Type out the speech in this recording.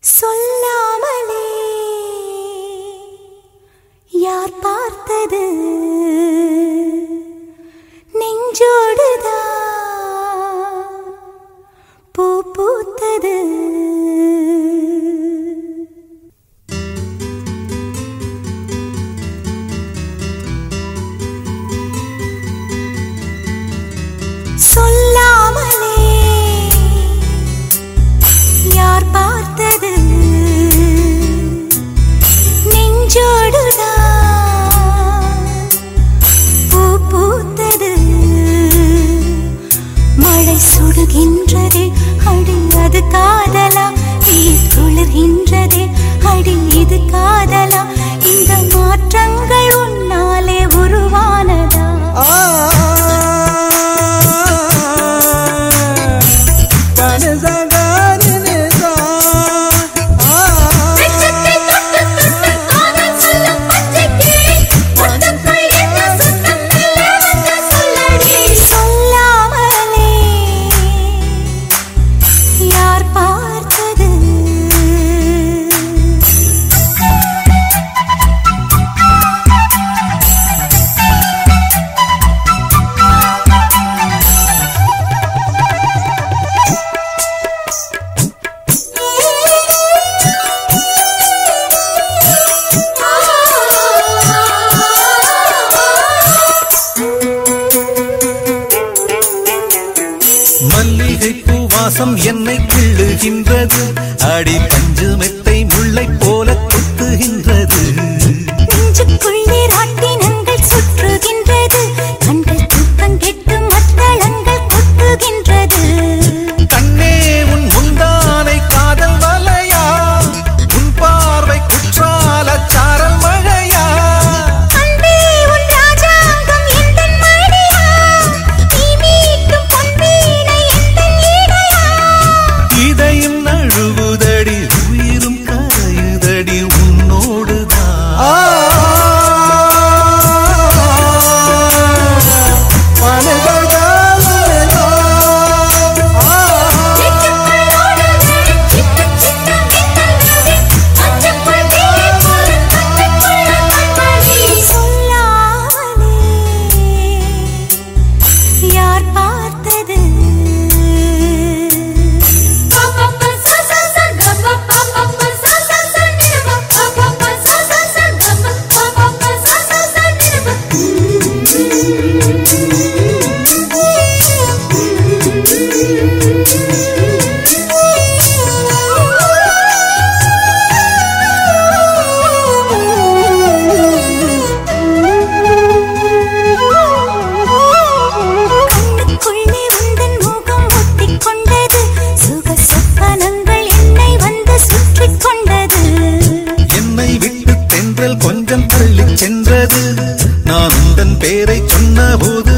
சொல்லாமலே. யார் பார்த்தது? Thank you. பாசம் என்னை கிள்ளுகின்றது. அடி பஞ்சு மெத்தை முல்லை போல குத்துகின்றது நெஞ்சுக்குள்ளே தென்றல் கொஞ்சம் தள்ளி சென்றது. நான் உந்தன் பேரை சொன்ன போது